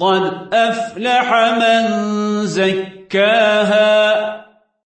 قد أفلح من زكاها